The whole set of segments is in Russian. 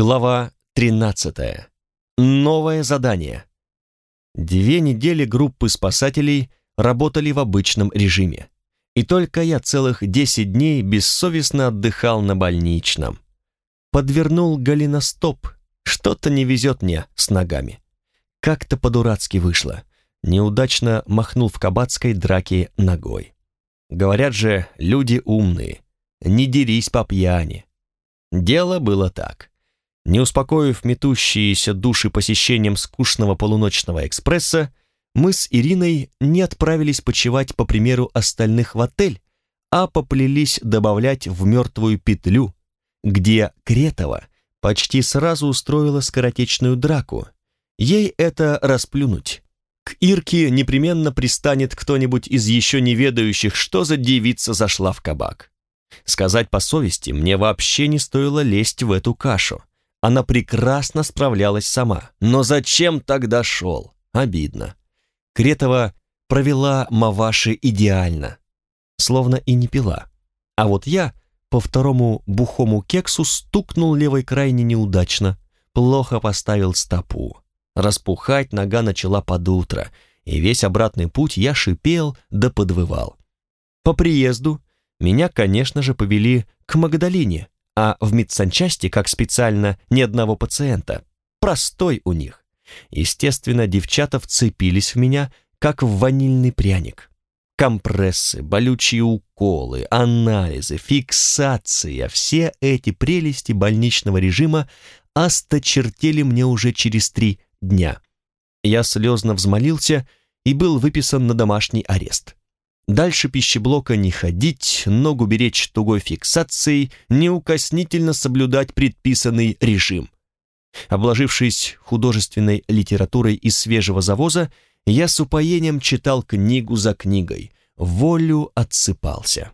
Глава 13. Новое задание. Две недели группы спасателей работали в обычном режиме. И только я целых 10 дней бессовестно отдыхал на больничном. Подвернул голеностоп. Что-то не везет мне с ногами. Как-то по-дурацки вышло. Неудачно махнул в кабацкой драке ногой. Говорят же, люди умные. Не дерись по пьяни. Дело было так. Не успокоив метущиеся души посещением скучного полуночного экспресса, мы с Ириной не отправились почевать по примеру остальных в отель, а поплелись добавлять в мертвую петлю, где Кретова почти сразу устроила скоротечную драку. Ей это расплюнуть. К Ирке непременно пристанет кто-нибудь из еще не ведающих, что за девица зашла в кабак. Сказать по совести, мне вообще не стоило лезть в эту кашу. Она прекрасно справлялась сама. Но зачем тогда шел? Обидно. Кретова провела Маваши идеально, словно и не пила. А вот я по второму бухому кексу стукнул левой крайне неудачно, плохо поставил стопу. Распухать нога начала под утро, и весь обратный путь я шипел да подвывал. По приезду меня, конечно же, повели к Магдалине, а в медсанчасти, как специально, ни одного пациента. Простой у них. Естественно, девчата вцепились в меня, как в ванильный пряник. Компрессы, болючие уколы, анализы, фиксация, все эти прелести больничного режима осточертели мне уже через три дня. Я слезно взмолился и был выписан на домашний арест. Дальше пищеблока не ходить, ногу беречь тугой фиксацией, неукоснительно соблюдать предписанный режим. Обложившись художественной литературой из свежего завоза, я с упоением читал книгу за книгой, волю отсыпался.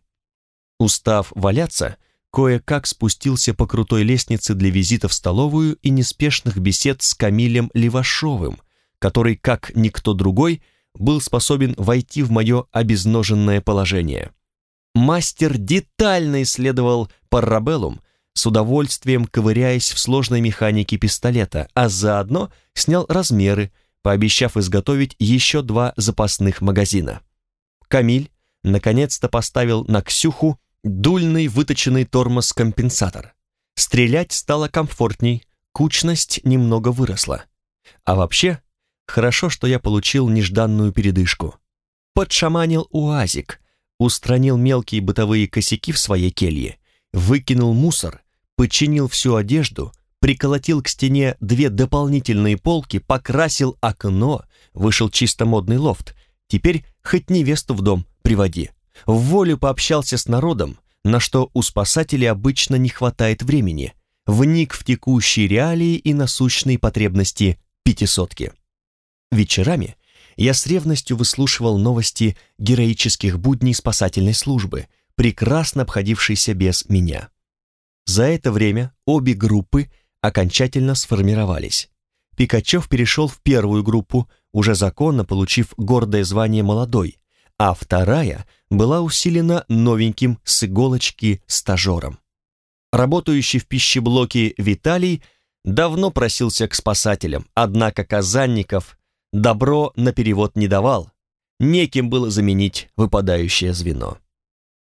Устав валяться, кое-как спустился по крутой лестнице для визита в столовую и неспешных бесед с Камилем Левашовым, который, как никто другой, был способен войти в мое обезноженное положение. Мастер детально исследовал парабеллум, с удовольствием ковыряясь в сложной механике пистолета, а заодно снял размеры, пообещав изготовить еще два запасных магазина. Камиль наконец-то поставил на Ксюху дульный выточенный тормоз-компенсатор. Стрелять стало комфортней, кучность немного выросла. А вообще, Хорошо, что я получил нежданную передышку. Подшаманил УАЗик, устранил мелкие бытовые косяки в своей келье, выкинул мусор, починил всю одежду, приколотил к стене две дополнительные полки, покрасил окно, вышел чисто модный лофт. Теперь хоть невесту в дом приводи. В волю пообщался с народом, на что у спасателей обычно не хватает времени. Вник в текущие реалии и насущные потребности пятисотки. Вечерами я с ревностью выслушивал новости героических будней спасательной службы, прекрасно обходившейся без меня. За это время обе группы окончательно сформировались. Пикачев перешел в первую группу, уже законно получив гордое звание «молодой», а вторая была усилена новеньким с иголочки стажером. Работающий в пищеблоке Виталий давно просился к спасателям, однако Казанников добро на перевод не давал, неким было заменить выпадающее звено.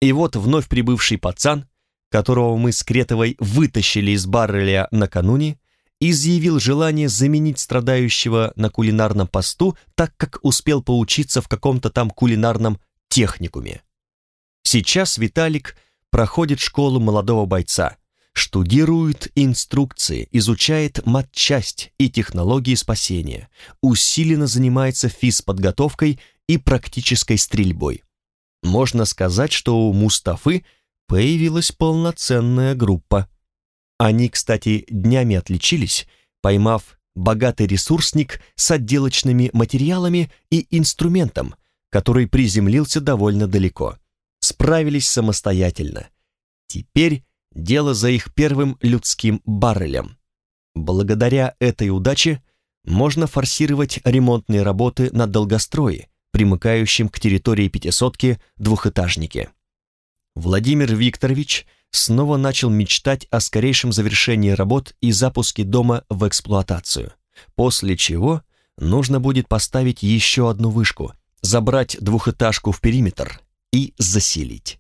И вот вновь прибывший пацан, которого мы с Кретовой вытащили из барреля накануне, изъявил желание заменить страдающего на кулинарном посту, так как успел поучиться в каком-то там кулинарном техникуме. Сейчас Виталик проходит школу молодого бойца, штудирует инструкции, изучает матчасть и технологии спасения, усиленно занимается физподготовкой и практической стрельбой. Можно сказать, что у Мустафы появилась полноценная группа. Они, кстати, днями отличились, поймав богатый ресурсник с отделочными материалами и инструментом, который приземлился довольно далеко. Справились самостоятельно. Теперь дело за их первым людским баррелем. Благодаря этой удаче можно форсировать ремонтные работы на долгострое, примыкающем к территории пятисотки двухэтажнике. Владимир Викторович снова начал мечтать о скорейшем завершении работ и запуске дома в эксплуатацию, после чего нужно будет поставить еще одну вышку, забрать двухэтажку в периметр и заселить.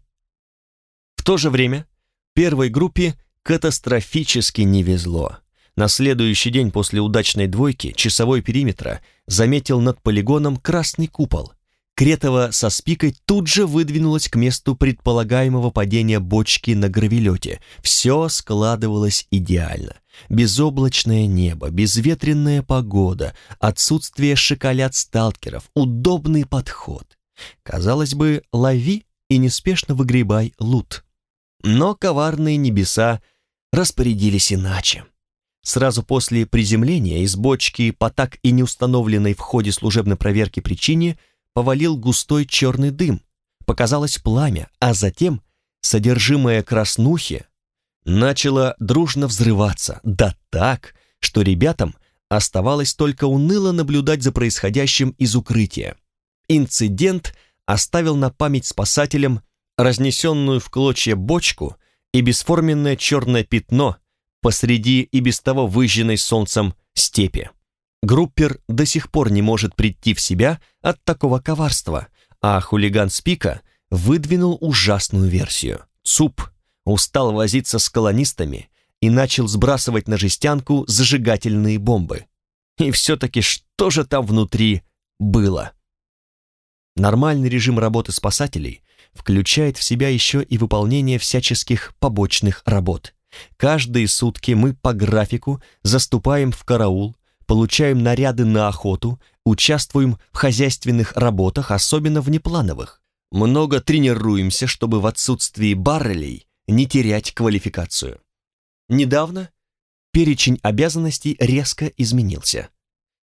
В то же время первой группе катастрофически не везло. На следующий день после удачной двойки часовой периметра заметил над полигоном красный купол. Кретова со спикой тут же выдвинулась к месту предполагаемого падения бочки на гравелете. Все складывалось идеально. Безоблачное небо, безветренная погода, отсутствие шоколад сталкеров, удобный подход. Казалось бы, лови и неспешно выгребай лут. Но коварные небеса распорядились иначе. Сразу после приземления из бочки по так и не установленной в ходе служебной проверки причине повалил густой черный дым, показалось пламя, а затем содержимое краснухи начало дружно взрываться, да так, что ребятам оставалось только уныло наблюдать за происходящим из укрытия. Инцидент оставил на память спасателям разнесенную в клочья бочку и бесформенное черное пятно посреди и без того выжженной солнцем степи. Группер до сих пор не может прийти в себя от такого коварства, а хулиган Спика выдвинул ужасную версию. ЦУП устал возиться с колонистами и начал сбрасывать на жестянку зажигательные бомбы. И все-таки что же там внутри было? Нормальный режим работы спасателей включает в себя еще и выполнение всяческих побочных работ. Каждые сутки мы по графику заступаем в караул, получаем наряды на охоту, участвуем в хозяйственных работах, особенно внеплановых. Много тренируемся, чтобы в отсутствии баррелей не терять квалификацию. Недавно перечень обязанностей резко изменился.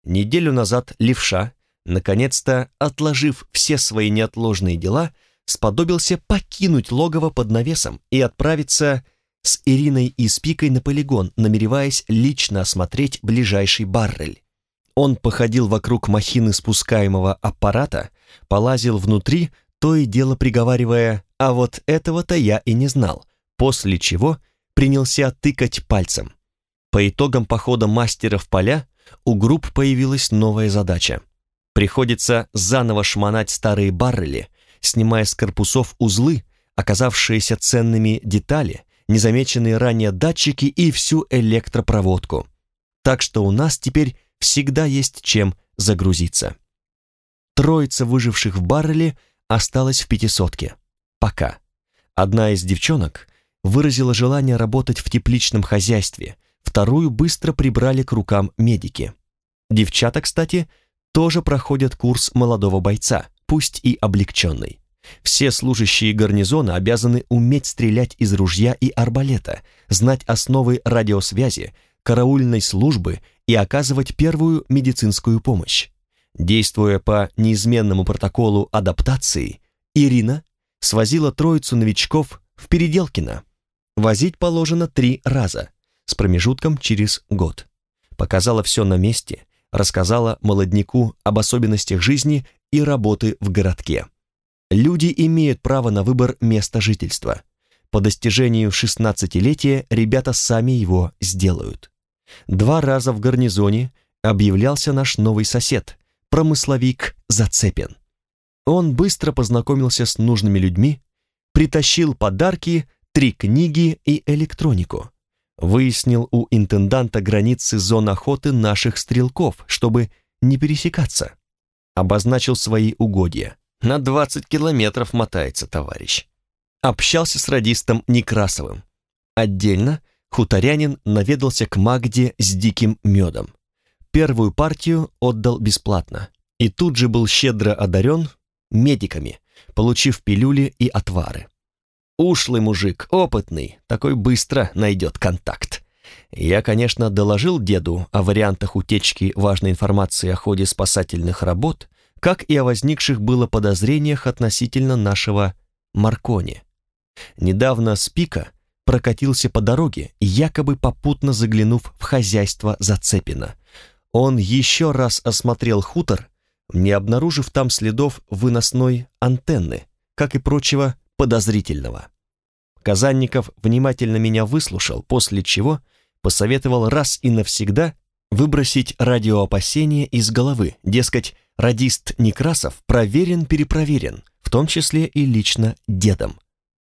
Неделю назад левша, наконец-то отложив все свои неотложные дела, сподобился покинуть логово под навесом и отправиться с Ириной и Спикой на полигон, намереваясь лично осмотреть ближайший баррель. Он походил вокруг махины спускаемого аппарата, полазил внутри, то и дело приговаривая «а вот этого-то я и не знал», после чего принялся тыкать пальцем. По итогам похода мастера в поля у групп появилась новая задача. Приходится заново шмонать старые баррели, снимая с корпусов узлы, оказавшиеся ценными детали, незамеченные ранее датчики и всю электропроводку. Так что у нас теперь всегда есть чем загрузиться. Троица выживших в барреле осталась в пятисотке. Пока. Одна из девчонок выразила желание работать в тепличном хозяйстве, вторую быстро прибрали к рукам медики. Девчата, кстати, тоже проходят курс молодого бойца, пусть и облегченный. Все служащие гарнизона обязаны уметь стрелять из ружья и арбалета, знать основы радиосвязи, караульной службы и оказывать первую медицинскую помощь. Действуя по неизменному протоколу адаптации, Ирина свозила троицу новичков в Переделкино. Возить положено три раза, с промежутком через год. Показала все на месте, рассказала молодняку об особенностях жизни и работы в городке. Люди имеют право на выбор места жительства. По достижению 16-летия ребята сами его сделают. Два раза в гарнизоне объявлялся наш новый сосед, промысловик Зацепин. Он быстро познакомился с нужными людьми, притащил подарки, три книги и электронику. Выяснил у интенданта границы зон охоты наших стрелков, чтобы не пересекаться. Обозначил свои угодья. На 20 километров мотается товарищ. Общался с радистом Некрасовым. Отдельно хуторянин наведался к Магде с диким медом. Первую партию отдал бесплатно и тут же был щедро одарен медиками, получив пилюли и отвары. Ушлый мужик, опытный, такой быстро найдет контакт. Я, конечно, доложил деду о вариантах утечки важной информации о ходе спасательных работ, как и о возникших было подозрениях относительно нашего Маркони. Недавно Спика прокатился по дороге, якобы попутно заглянув в хозяйство Зацепина. Он еще раз осмотрел хутор, не обнаружив там следов выносной антенны, как и прочего подозрительного. Казанников внимательно меня выслушал, после чего посоветовал раз и навсегда выбросить радиоопасения из головы, дескать, радист Некрасов проверен-перепроверен, в том числе и лично дедом.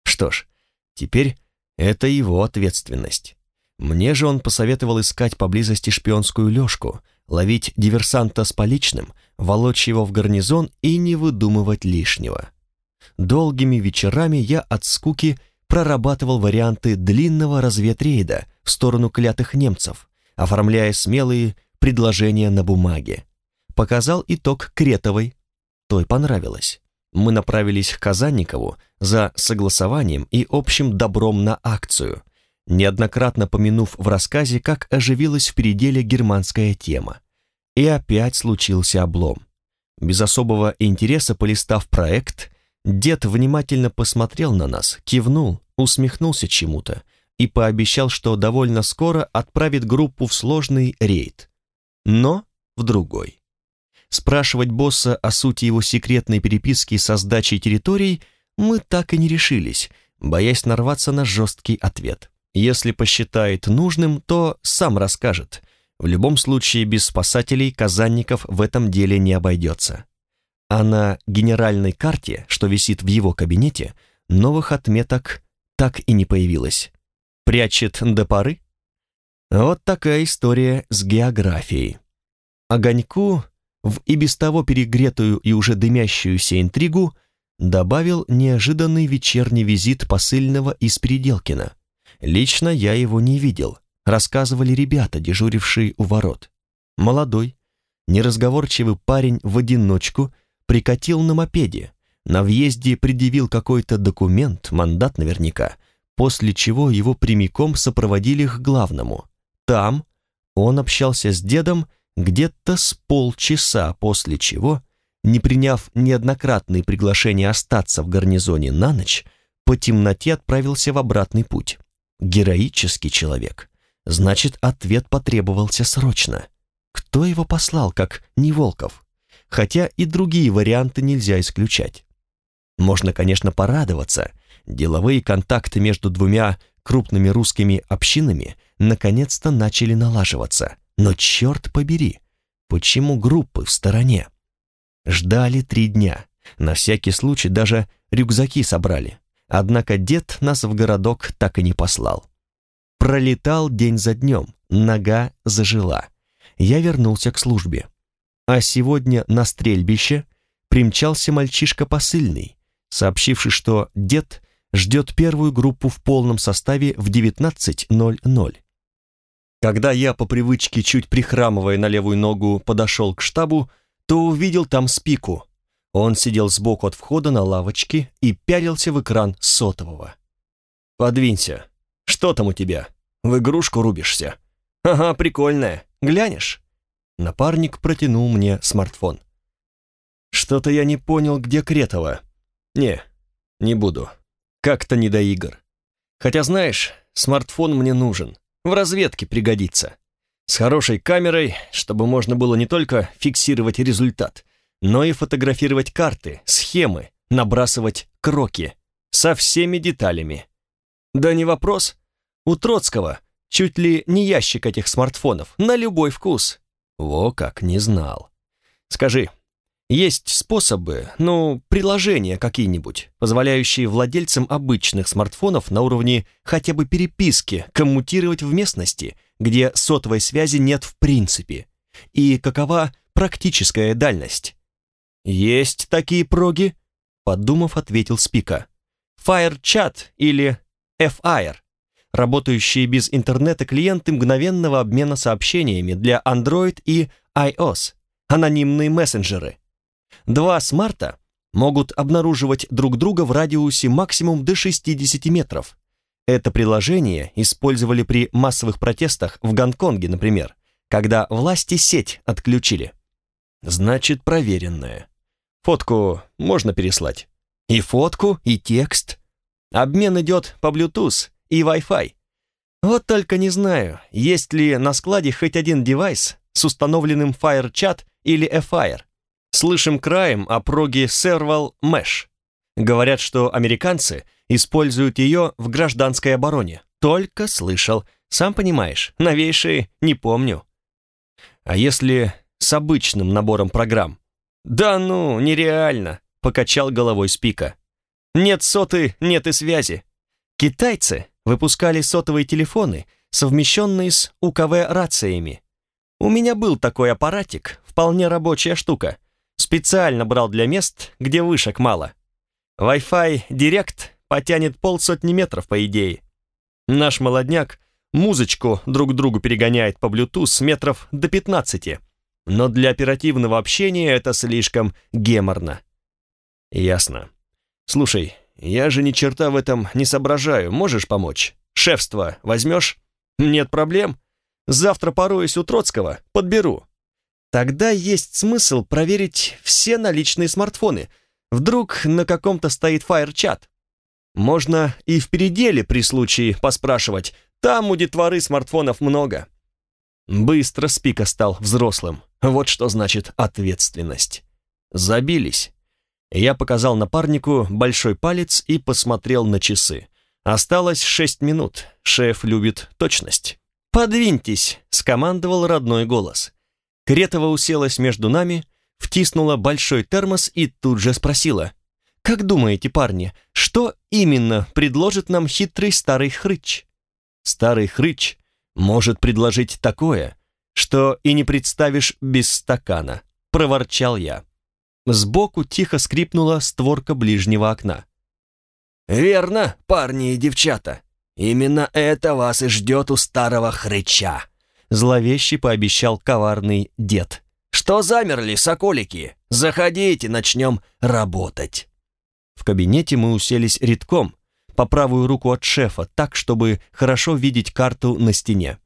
Что ж, теперь это его ответственность. Мне же он посоветовал искать поблизости шпионскую лёжку, ловить диверсанта с поличным, волочь его в гарнизон и не выдумывать лишнего. Долгими вечерами я от скуки прорабатывал варианты длинного разведрейда в сторону клятых немцев, оформляя смелые предложения на бумаге. Показал итог Кретовой. Той понравилось. Мы направились к Казанникову за согласованием и общим добром на акцию, неоднократно помянув в рассказе, как оживилась в переделе германская тема. И опять случился облом. Без особого интереса полистав проект, дед внимательно посмотрел на нас, кивнул, усмехнулся чему-то и пообещал, что довольно скоро отправит группу в сложный рейд. Но в другой. Спрашивать босса о сути его секретной переписки со сдачей территорий мы так и не решились, боясь нарваться на жесткий ответ. Если посчитает нужным, то сам расскажет. В любом случае, без спасателей Казанников в этом деле не обойдется. А на генеральной карте, что висит в его кабинете, новых отметок так и не появилось. Прячет до поры? Вот такая история с географией. Огоньку в и без того перегретую и уже дымящуюся интригу добавил неожиданный вечерний визит посыльного из Переделкина. Лично я его не видел, рассказывали ребята, дежурившие у ворот. Молодой, неразговорчивый парень в одиночку прикатил на мопеде, на въезде предъявил какой-то документ, мандат наверняка, после чего его прямиком сопроводили к главному. Там он общался с дедом где-то с полчаса, после чего, не приняв неоднократные приглашения остаться в гарнизоне на ночь, по темноте отправился в обратный путь. Героический человек. Значит, ответ потребовался срочно. Кто его послал, как не Волков? Хотя и другие варианты нельзя исключать. Можно, конечно, порадоваться. Деловые контакты между двумя крупными русскими общинами наконец-то начали налаживаться. Но черт побери, почему группы в стороне? Ждали три дня. На всякий случай даже рюкзаки собрали. Однако дед нас в городок так и не послал. Пролетал день за днем, нога зажила. Я вернулся к службе. А сегодня на стрельбище примчался мальчишка посыльный, сообщивший, что дед ждет первую группу в полном составе в 19.00. Когда я по привычке, чуть прихрамывая на левую ногу, подошел к штабу, то увидел там спику. Он сидел сбоку от входа на лавочке и пялился в экран сотового. «Подвинься. Что там у тебя? В игрушку рубишься?» «Ага, прикольная. Глянешь?» Напарник протянул мне смартфон. «Что-то я не понял, где Кретова». «Не, не буду. Как-то не до игр. Хотя, знаешь, смартфон мне нужен. В разведке пригодится. С хорошей камерой, чтобы можно было не только фиксировать результат, но и фотографировать карты, схемы, набрасывать кроки. Со всеми деталями. Да не вопрос. У Троцкого чуть ли не ящик этих смартфонов, на любой вкус. Во как, не знал. Скажи, есть способы, ну, приложения какие-нибудь, позволяющие владельцам обычных смартфонов на уровне хотя бы переписки коммутировать в местности, где сотовой связи нет в принципе. И какова практическая дальность? Есть такие проги, подумав, ответил Спика. FireChat или FIRE, работающие без интернета клиенты мгновенного обмена сообщениями для Android и iOS, анонимные мессенджеры – Два смарта могут обнаруживать друг друга в радиусе максимум до 60 метров. Это приложение использовали при массовых протестах в Гонконге, например, когда власти сеть отключили. Значит, проверенное. Фотку можно переслать. И фотку, и текст. Обмен идет по Bluetooth и Wi-Fi. Вот только не знаю, есть ли на складе хоть один девайс с установленным FireChat или FIRE. Слышим краем о проге Serval Mesh. Говорят, что американцы используют ее в гражданской обороне. Только слышал. Сам понимаешь, новейшие не помню. А если с обычным набором программ? Да ну, нереально, покачал головой Спика. Нет соты, нет и связи. Китайцы выпускали сотовые телефоны, совмещенные с УКВ-рациями. У меня был такой аппаратик, вполне рабочая штука. Специально брал для мест, где вышек мало. Wi-Fi Direct потянет полсотни метров, по идее. Наш молодняк музычку друг другу перегоняет по Bluetooth с метров до 15, но для оперативного общения это слишком геморно. Ясно. Слушай, я же ни черта в этом не соображаю, можешь помочь? Шефство возьмешь? Нет проблем. Завтра пороюсь у Троцкого, подберу. Тогда есть смысл проверить все наличные смартфоны. Вдруг на каком-то стоит фаер-чат. Можно и в переделе при случае поспрашивать. Там у детворы смартфонов много. Быстро Спика стал взрослым. Вот что значит ответственность. Забились. Я показал напарнику большой палец и посмотрел на часы. Осталось шесть минут. Шеф любит точность. «Подвиньтесь», — скомандовал родной голос. Кретова уселась между нами, втиснула большой термос и тут же спросила. «Как думаете, парни, что именно предложит нам хитрый старый хрыч?» Старый хрыч может предложить такое, что и не представишь без стакана, проворчал я. Сбоку тихо скрипнула створка ближнего окна. «Верно, парни и девчата. Именно это вас и ждет у старого хрыча», зловеще пообещал коварный дед. «Что замерли, соколики? Заходите, начнем работать». В кабинете мы уселись редком, по правую руку от шефа, так, чтобы хорошо видеть карту на стене.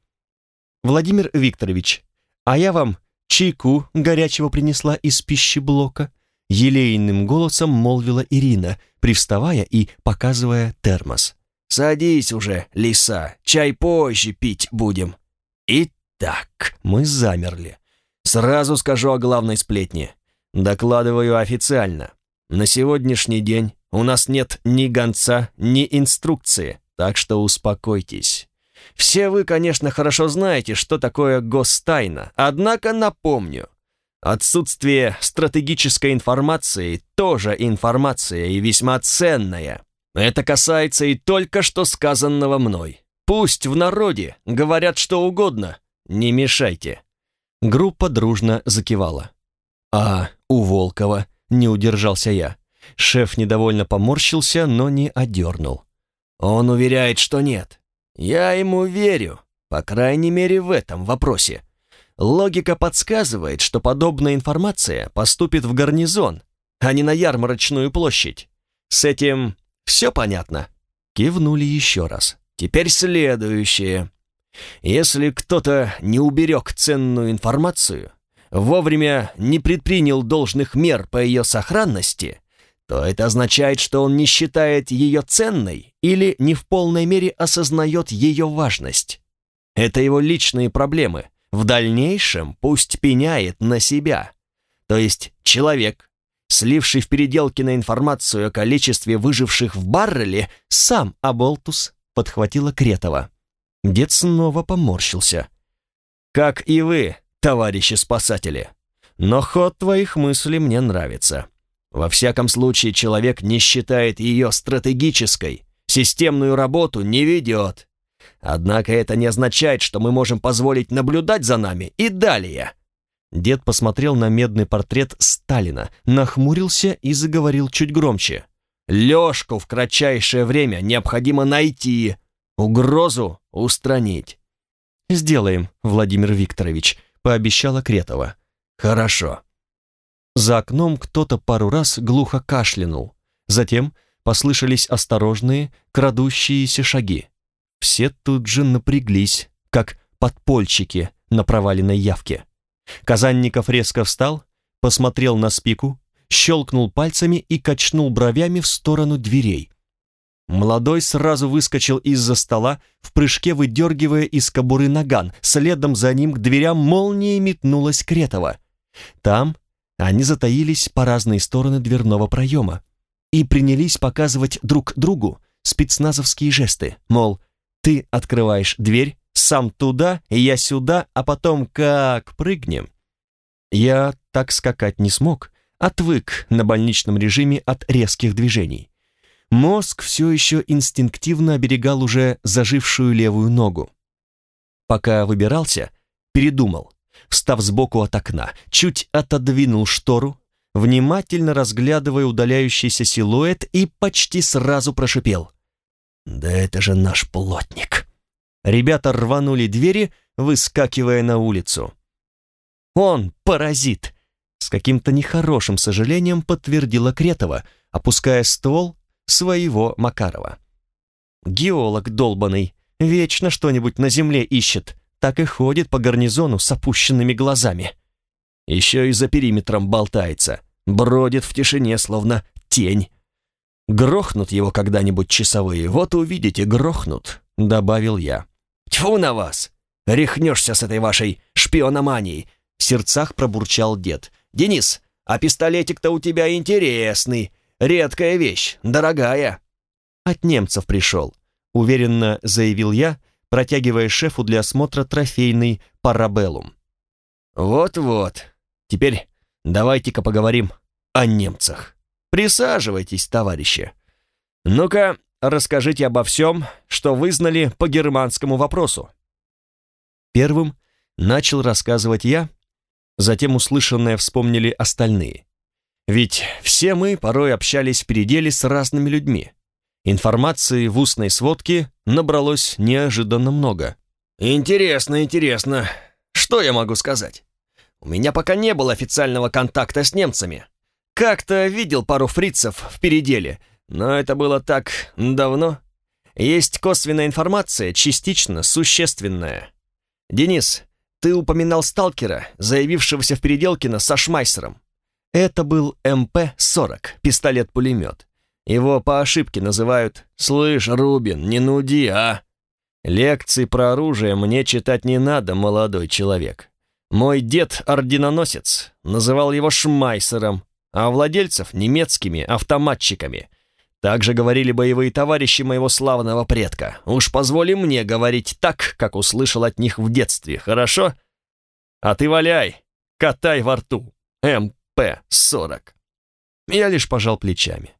«Владимир Викторович, а я вам чайку горячего принесла из пищеблока», елейным голосом молвила Ирина, привставая и показывая термос. «Садись уже, лиса, чай позже пить будем». Итак, мы замерли. Сразу скажу о главной сплетне. Докладываю официально. На сегодняшний день у нас нет ни гонца, ни инструкции, так что успокойтесь. Все вы, конечно, хорошо знаете, что такое гостайна, однако напомню, Отсутствие стратегической информации тоже информация и весьма ценная. Это касается и только что сказанного мной. Пусть в народе говорят что угодно, не мешайте. Группа дружно закивала. А у Волкова не удержался я. Шеф недовольно поморщился, но не одернул. Он уверяет, что нет. Я ему верю, по крайней мере в этом вопросе. Логика подсказывает, что подобная информация поступит в гарнизон, а не на ярмарочную площадь. С этим все понятно?» Кивнули еще раз. «Теперь следующее. Если кто-то не уберег ценную информацию, вовремя не предпринял должных мер по ее сохранности, то это означает, что он не считает ее ценной или не в полной мере осознает ее важность. Это его личные проблемы, в дальнейшем пусть пеняет на себя. То есть человек, сливший в переделке на информацию о количестве выживших в барреле, сам Аболтус подхватила Кретова. Дед снова поморщился. «Как и вы, товарищи спасатели. Но ход твоих мыслей мне нравится. Во всяком случае, человек не считает ее стратегической, системную работу не ведет, Однако это не означает, что мы можем позволить наблюдать за нами и далее. Дед посмотрел на медный портрет Сталина, нахмурился и заговорил чуть громче. Лёшку в кратчайшее время необходимо найти, угрозу устранить. «Сделаем, Владимир Викторович», — пообещала Кретова. «Хорошо». За окном кто-то пару раз глухо кашлянул. Затем послышались осторожные, крадущиеся шаги. Все тут же напряглись, как подпольщики на проваленной явке. Казанников резко встал, посмотрел на спику, щелкнул пальцами и качнул бровями в сторону дверей. Молодой сразу выскочил из-за стола, в прыжке выдергивая из кобуры наган, следом за ним к дверям молнией метнулась Кретова. Там они затаились по разные стороны дверного проема и принялись показывать друг другу спецназовские жесты, мол, ты открываешь дверь, сам туда, я сюда, а потом как прыгнем. Я так скакать не смог, отвык на больничном режиме от резких движений. Мозг все еще инстинктивно оберегал уже зажившую левую ногу. Пока выбирался, передумал, встав сбоку от окна, чуть отодвинул штору, внимательно разглядывая удаляющийся силуэт и почти сразу прошипел. «Да это же наш плотник!» Ребята рванули двери, выскакивая на улицу. «Он паразит!» С каким-то нехорошим сожалением подтвердила Кретова, опуская ствол своего Макарова. Геолог долбанный, вечно что-нибудь на земле ищет, так и ходит по гарнизону с опущенными глазами. Еще и за периметром болтается, бродит в тишине, словно тень. Грохнут его когда-нибудь часовые, вот увидите, грохнут, добавил я. Тьфу на вас! Рехнешься с этой вашей шпиономанией, в сердцах пробурчал дед. Денис, а пистолетик-то у тебя интересный, Редкая вещь, дорогая». «От немцев пришел», — уверенно заявил я, протягивая шефу для осмотра трофейный парабеллум. «Вот-вот. Теперь давайте-ка поговорим о немцах. Присаживайтесь, товарищи. Ну-ка, расскажите обо всем, что вы знали по германскому вопросу». Первым начал рассказывать я, затем услышанное вспомнили остальные. Ведь все мы порой общались в переделе с разными людьми. Информации в устной сводке набралось неожиданно много. «Интересно, интересно. Что я могу сказать? У меня пока не было официального контакта с немцами. Как-то видел пару фрицев в переделе, но это было так давно. Есть косвенная информация, частично существенная. Денис, ты упоминал сталкера, заявившегося в Переделкино со Шмайсером. Это был МП-40, пистолет-пулемет. Его по ошибке называют «Слышь, Рубин, не нуди, а!» Лекции про оружие мне читать не надо, молодой человек. Мой дед-орденоносец называл его Шмайсером, а владельцев — немецкими автоматчиками. Так же говорили боевые товарищи моего славного предка. Уж позволи мне говорить так, как услышал от них в детстве, хорошо? А ты валяй, катай во рту, МП. П-40. Я лишь пожал плечами.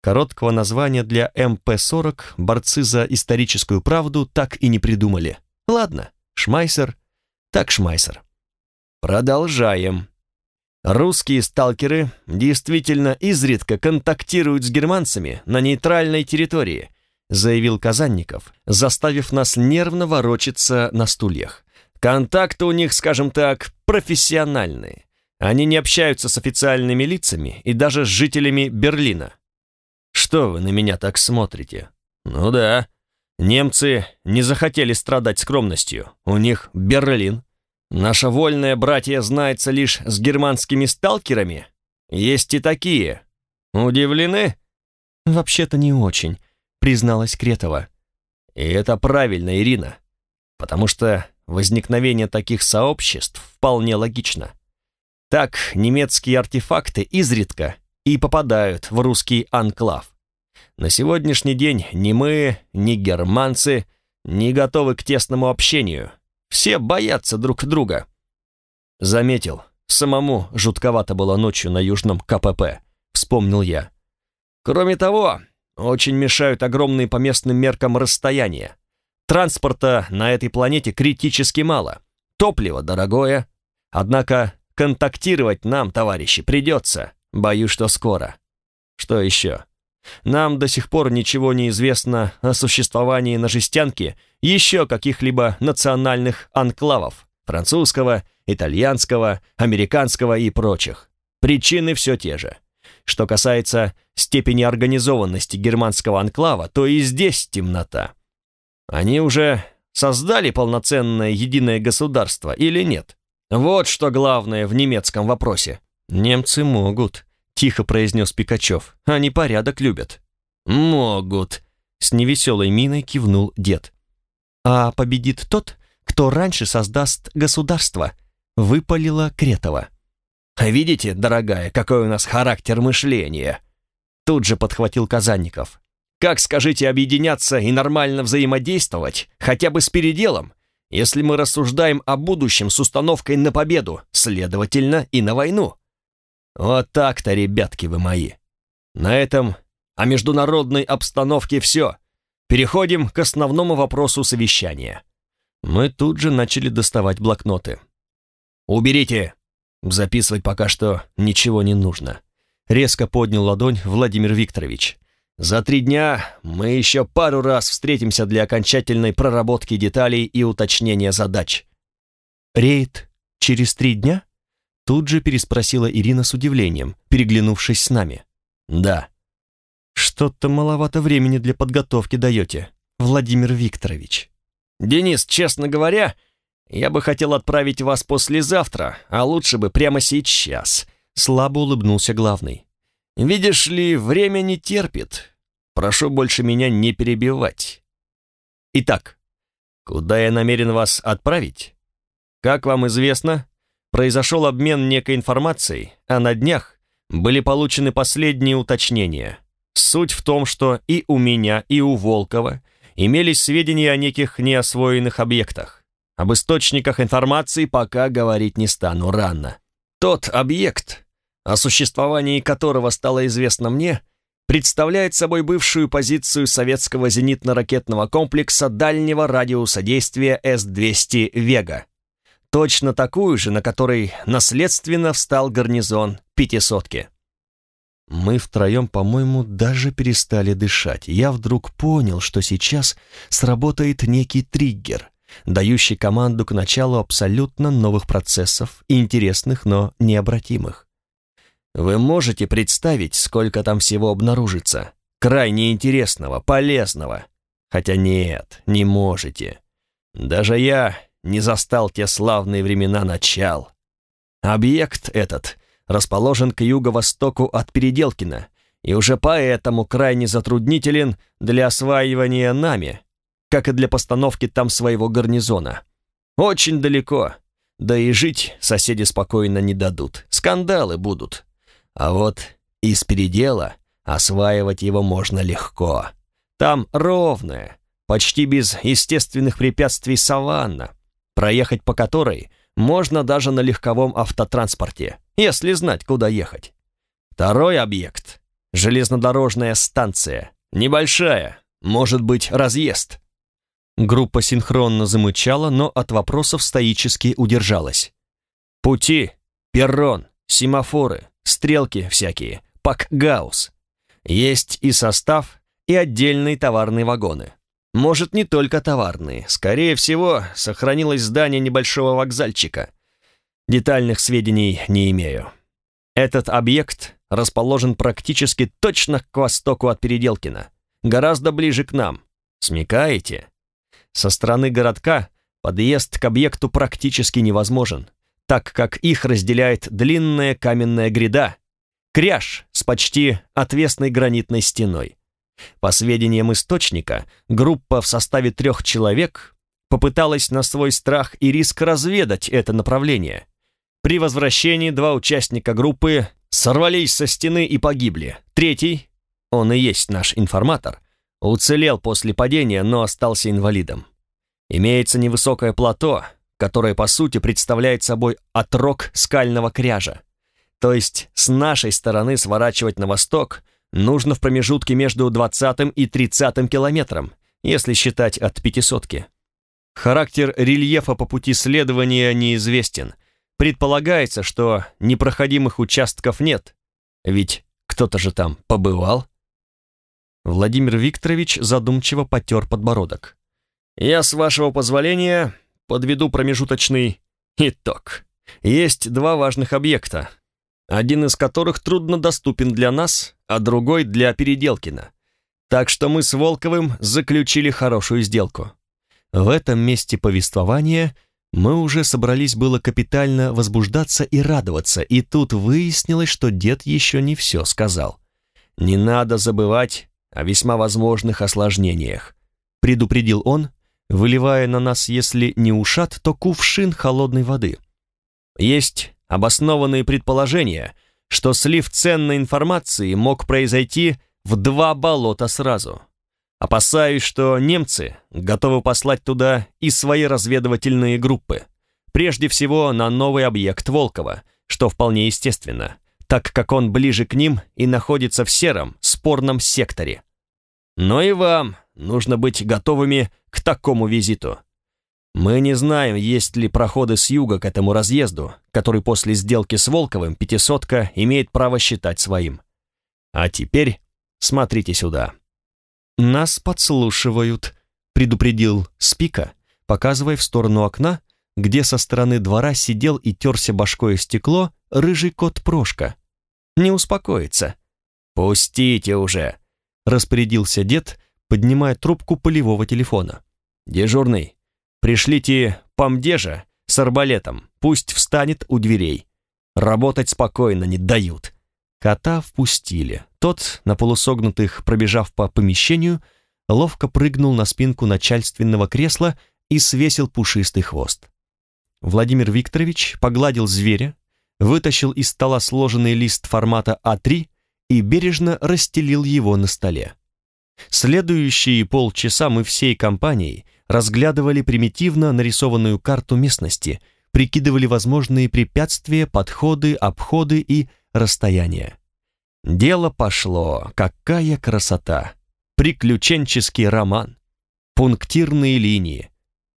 Короткого названия для МП-40 борцы за историческую правду так и не придумали. Ладно, Шмайсер, так Шмайсер. Продолжаем. Русские сталкеры действительно изредка контактируют с германцами на нейтральной территории, заявил Казанников, заставив нас нервно ворочаться на стульях. Контакты у них, скажем так, профессиональные. Они не общаются с официальными лицами и даже с жителями Берлина. Что вы на меня так смотрите? Ну да, немцы не захотели страдать скромностью. У них Берлин. Наша вольная братья знается лишь с германскими сталкерами. Есть и такие. Удивлены? Вообще-то не очень, призналась Кретова. И это правильно, Ирина. Потому что возникновение таких сообществ вполне логично. Так немецкие артефакты изредка и попадают в русский анклав. На сегодняшний день ни мы, ни германцы не готовы к тесному общению. Все боятся друг друга. Заметил, самому жутковато было ночью на южном КПП, вспомнил я. Кроме того, очень мешают огромные по местным меркам расстояния. Транспорта на этой планете критически мало. Топливо дорогое. Однако Контактировать нам, товарищи, придется. Боюсь, что скоро. Что еще? Нам до сих пор ничего не известно о существовании на жестянке еще каких-либо национальных анклавов французского, итальянского, американского и прочих. Причины все те же. Что касается степени организованности германского анклава, то и здесь темнота. Они уже создали полноценное единое государство или нет? Вот что главное в немецком вопросе. Немцы могут, тихо произнес Пикачев. Они порядок любят. Могут, с невеселой миной кивнул дед. А победит тот, кто раньше создаст государство, выпалила Кретова. «Видите, дорогая, какой у нас характер мышления?» Тут же подхватил Казанников. Как, скажите, объединяться и нормально взаимодействовать, хотя бы с переделом, если мы рассуждаем о будущем с установкой на победу, следовательно, и на войну? Вот так-то, ребятки вы мои. На этом о международной обстановке все. Переходим к основному вопросу совещания. Мы тут же начали доставать блокноты. «Уберите!» Записывать пока что ничего не нужно. Резко поднял ладонь Владимир Викторович. За три дня мы еще пару раз встретимся для окончательной проработки деталей и уточнения задач. Рейд через три дня? Тут же переспросила Ирина с удивлением, переглянувшись с нами. Да. Что-то маловато времени для подготовки даете, Владимир Викторович. Денис, честно говоря, я бы хотел отправить вас послезавтра, а лучше бы прямо сейчас. Слабо улыбнулся главный. Видишь ли, время не терпит. Прошу больше меня не перебивать. Итак, куда я намерен вас отправить? Как вам известно, произошел обмен некой информацией, а на днях были получены последние уточнения. Суть в том, что и у меня, и у Волкова имелись сведения о неких неосвоенных объектах. Об источниках информации пока говорить не стану рано. Тот объект, о существовании которого стало известно мне, представляет собой бывшую позицию советского зенитно-ракетного комплекса дальнего радиуса действия С-200 «Вега». Точно такую же, на которой наследственно встал гарнизон «Пятисотки». Мы втроем, по-моему, даже перестали дышать. Я вдруг понял, что сейчас сработает некий триггер, дающий команду к началу абсолютно новых процессов, интересных, но необратимых. Вы можете представить, сколько там всего обнаружится? Крайне интересного, полезного. Хотя нет, не можете. Даже я не застал те славные времена начал. Объект этот расположен к юго-востоку от Переделкина и уже поэтому крайне затруднителен для осваивания нами, как и для постановки там своего гарнизона. Очень далеко, да и жить соседи спокойно не дадут, скандалы будут. А вот из передела осваивать его можно легко. Там ровная, почти без естественных препятствий саванна, проехать по которой можно даже на легковом автотранспорте, если знать, куда ехать. Второй объект — железнодорожная станция. Небольшая, может быть, разъезд. Группа синхронно замычала, но от вопросов стоически удержалась. Пути, перрон, семафоры, стрелки всякие, пакгаус. Есть и состав, и отдельные товарные вагоны. Может, не только товарные. Скорее всего, сохранилось здание небольшого вокзальчика. Детальных сведений не имею. Этот объект расположен практически точно к востоку от Переделкина, гораздо ближе к нам. Смекаете? Со стороны городка подъезд к объекту практически невозможен так как их разделяет длинная каменная гряда, кряж с почти отвесной гранитной стеной. По сведениям источника, группа в составе трех человек попыталась на свой страх и риск разведать это направление. При возвращении два участника группы сорвались со стены и погибли. Третий, он и есть наш информатор, уцелел после падения, но остался инвалидом. Имеется невысокое плато, которое по сути представляет собой отрог скального кряжа. То есть с нашей стороны сворачивать на восток нужно в промежутке между 20 и 30 километром, если считать от пятисотки. Характер рельефа по пути следования неизвестен. Предполагается, что непроходимых участков нет, ведь кто-то же там побывал. Владимир Викторович задумчиво потер подбородок. «Я, с вашего позволения, подведу промежуточный итог. Есть два важных объекта, один из которых трудно доступен для нас, а другой для Переделкина. Так что мы с Волковым заключили хорошую сделку. В этом месте повествования мы уже собрались было капитально возбуждаться и радоваться, и тут выяснилось, что дед еще не все сказал. «Не надо забывать о весьма возможных осложнениях», предупредил он, выливая на нас, если не ушат, то кувшин холодной воды. Есть обоснованные предположения, что слив ценной информации мог произойти в два болота сразу. Опасаюсь, что немцы готовы послать туда и свои разведывательные группы. Прежде всего на новый объект Волкова, что вполне естественно, так как он ближе к ним и находится в сером, спорном секторе. Но и вам нужно быть готовыми к такому визиту. Мы не знаем, есть ли проходы с юга к этому разъезду, который после сделки с Волковым пятисотка имеет право считать своим. А теперь смотрите сюда. «Нас подслушивают», — предупредил Спика, показывая в сторону окна, где со стороны двора сидел и терся башкой стекло рыжий кот Прошка. «Не успокоится». «Пустите уже», — распорядился дед, поднимая трубку полевого телефона. «Дежурный, пришлите помдежа с арбалетом, пусть встанет у дверей. Работать спокойно не дают». Кота впустили. Тот, на полусогнутых, пробежав по помещению, ловко прыгнул на спинку начальственного кресла и свесил пушистый хвост. Владимир Викторович погладил зверя, вытащил из стола сложенный лист формата А3 и бережно расстелил его на столе. Следующие полчаса мы всей компанией разглядывали примитивно нарисованную карту местности, прикидывали возможные препятствия, подходы, обходы и расстояния. Дело пошло, какая красота! Приключенческий роман, пунктирные линии,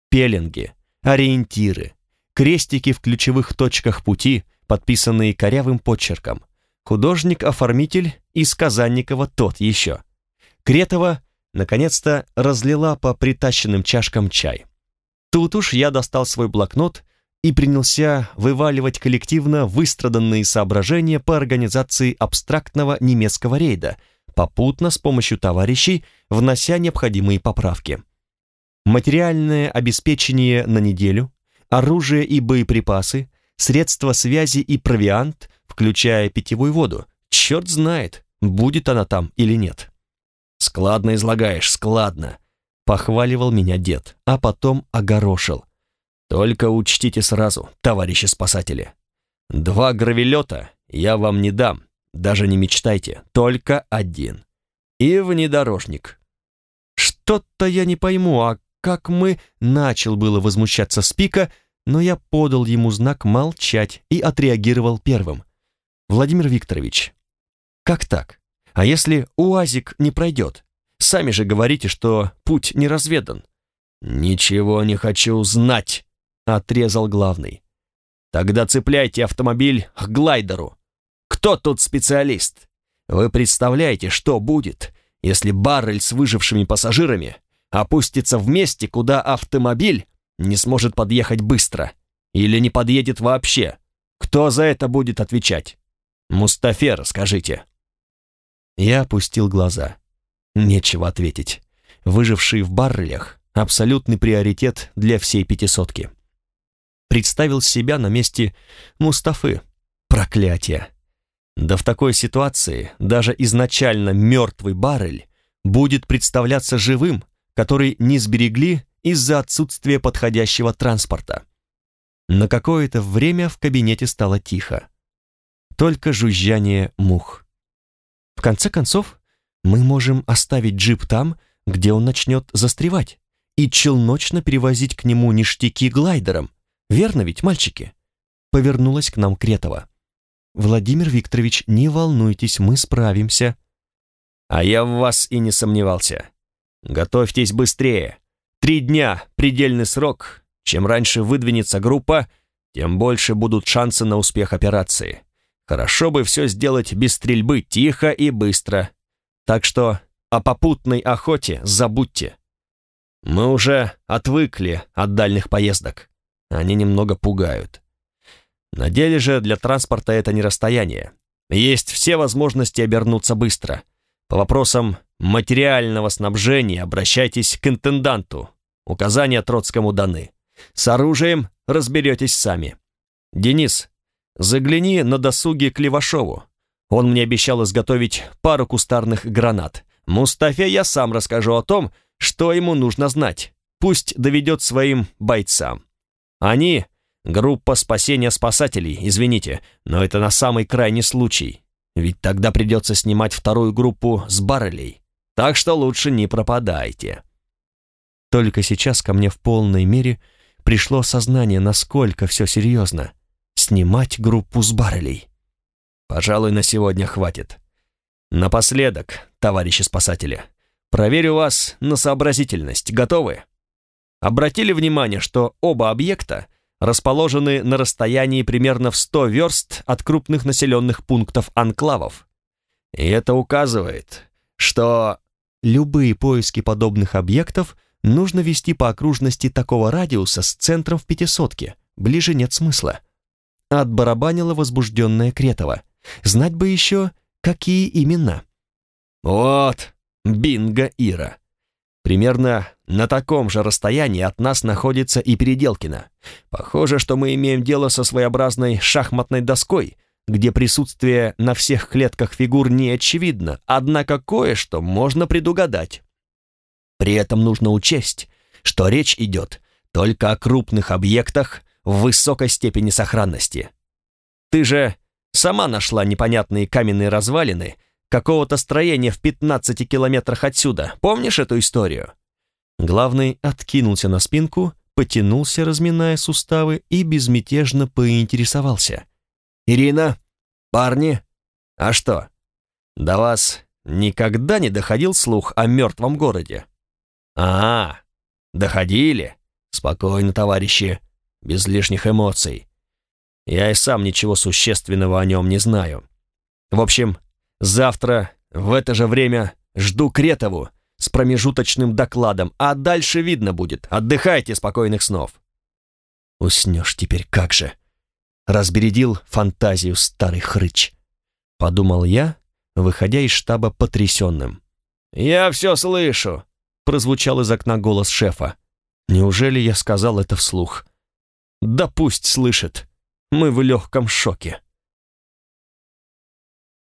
пеленги, ориентиры, крестики в ключевых точках пути, подписанные корявым почерком. Художник-оформитель из Казанникова тот еще. Кретова наконец-то разлила по притащенным чашкам чай. Тут уж я достал свой блокнот и принялся вываливать коллективно выстраданные соображения по организации абстрактного немецкого рейда, попутно с помощью товарищей внося необходимые поправки. Материальное обеспечение на неделю, оружие и боеприпасы, средства связи и провиант, включая питьевую воду. Черт знает, будет она там или нет. «Складно излагаешь, складно», — похваливал меня дед, а потом огорошил. Только учтите сразу, товарищи спасатели. Два гравелета я вам не дам, даже не мечтайте, только один. И внедорожник. Что-то я не пойму, а как мы... Начал было возмущаться Спика, но я подал ему знак молчать и отреагировал первым. Владимир Викторович, как так? А если УАЗик не пройдет? Сами же говорите, что путь не разведан. Ничего не хочу знать, отрезал главный. Тогда цепляйте автомобиль к глайдеру. Кто тут специалист? Вы представляете, что будет, если баррель с выжившими пассажирами опустится в месте, куда автомобиль не сможет подъехать быстро или не подъедет вообще? Кто за это будет отвечать? Мустафе, расскажите. Я опустил глаза. Нечего ответить. Выжившие в баррелях — абсолютный приоритет для всей пятисотки представил себя на месте Мустафы. Проклятие! Да в такой ситуации даже изначально мертвый баррель будет представляться живым, который не сберегли из-за отсутствия подходящего транспорта. На какое-то время в кабинете стало тихо. Только жужжание мух. В конце концов, мы можем оставить джип там, где он начнет застревать, и челночно перевозить к нему ништяки глайдером, Верно ведь, мальчики?» Повернулась к нам Кретова. «Владимир Викторович, не волнуйтесь, мы справимся». «А я в вас и не сомневался. Готовьтесь быстрее. Три дня — предельный срок. Чем раньше выдвинется группа, тем больше будут шансы на успех операции. Хорошо бы все сделать без стрельбы, тихо и быстро. Так что о попутной охоте забудьте. Мы уже отвыкли от дальних поездок. Они немного пугают. На деле же для транспорта это не расстояние. Есть все возможности обернуться быстро. По вопросам материального снабжения обращайтесь к интенданту. Указания Троцкому даны. С оружием разберетесь сами. Денис, загляни на досуге к Левашову. Он мне обещал изготовить пару кустарных гранат. Мустафе я сам расскажу о том, что ему нужно знать. Пусть доведет своим бойцам. Они — группа спасения спасателей, извините, но это на самый крайний случай. Ведь тогда придется снимать вторую группу с баррелей. так что лучше не пропадайте». Только сейчас ко мне в полной мере пришло сознание, насколько все серьезно. Снимать группу с баррелей. Пожалуй, на сегодня хватит. Напоследок, товарищи спасатели, проверю вас на сообразительность. Готовы? Обратили внимание, что оба объекта расположены на расстоянии примерно в 100 верст от крупных населенных пунктов анклавов. И это указывает, что любые поиски подобных объектов нужно вести по окружности такого радиуса с центром в пятисотке, ближе нет смысла. Отбарабанила возбужденная Кретова. Знать бы еще, какие имена. Вот, бинго Ира. Примерно на таком же расстоянии от нас находится и Переделкино. Похоже, что мы имеем дело со своеобразной шахматной доской, где присутствие на всех клетках фигур не очевидно, однако кое-что можно предугадать. При этом нужно учесть, что речь идет только о крупных объектах в высокой степени сохранности. Ты же сама нашла непонятные каменные развалины какого-то строения в 15 километрах отсюда. Помнишь эту историю? Главный откинулся на спинку, потянулся, разминая суставы, и безмятежно поинтересовался. «Ирина? Парни? А что? До вас никогда не доходил слух о мертвом городе?» «А, доходили? Спокойно, товарищи, без лишних эмоций. Я и сам ничего существенного о нем не знаю. В общем, завтра в это же время жду Кретову с промежуточным докладом, а дальше видно будет. Отдыхайте, спокойных снов». «Уснешь теперь как же?» Разбередил фантазию старый хрыч. Подумал я, выходя из штаба потрясенным. «Я все слышу», прозвучал из окна голос шефа. Неужели я сказал это вслух? Да пусть слышит. Мы в легком шоке.